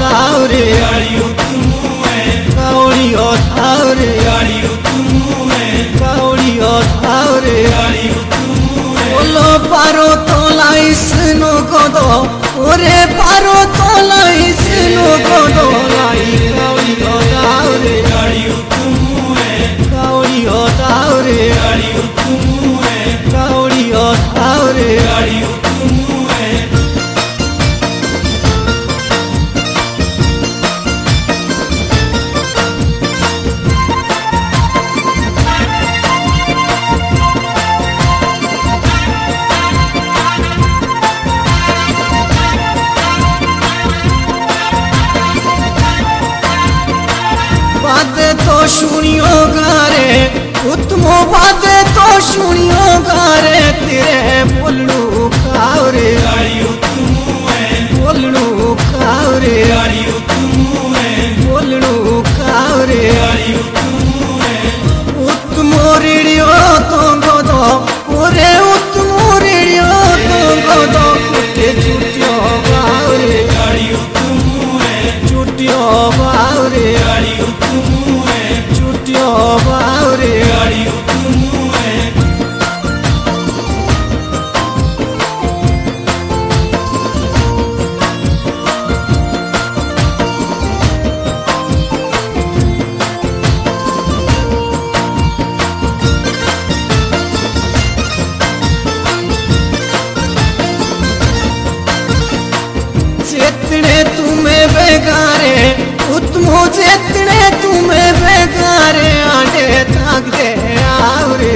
দাও রে কাউরি ও ধাও রে কাউরি ও ধাও রে বলো পারো তোলাই স্নো কদ ওরে পা दुनिया गारे उत्तम बाद उत्तमो चेतने, तुम्हें बेगारे आंडे ताक दे आवरे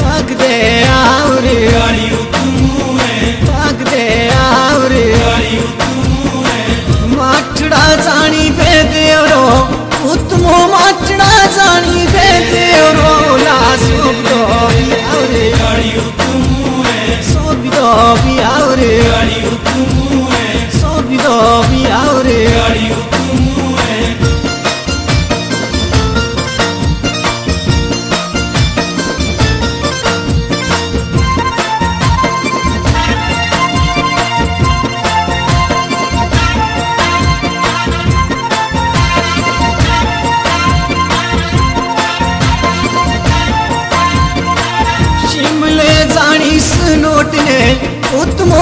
ताक दे आवरे आवरे माटड़ा जानी बे देवरो उत्तमो माटड़ा जानी बे देवरो ला सोबदो भी आवरे सोबदो भी आवरे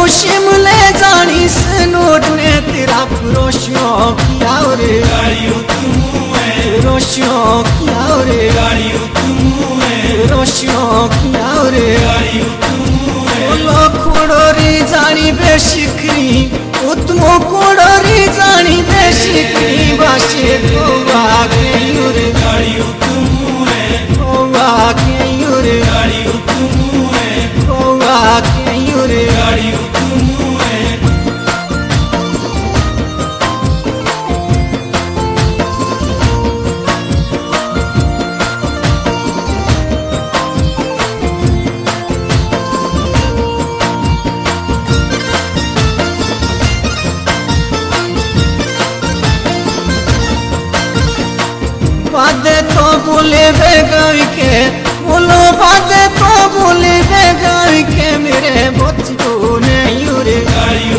उत्तमो शिमले जानी सनोट ने तेरा पुरोशियों किया रे पुरोशियों किया रे पुरोशियों किया रे बोलो खोड़ोरी जानी बेशिखरी उत्तमो खोड़ोरी जानी बेशिखरी बाशे तो तो बोले बेगाई के बोलो बादे तो बोले बेगाई के, मेरे बच्चों ने यूरे रे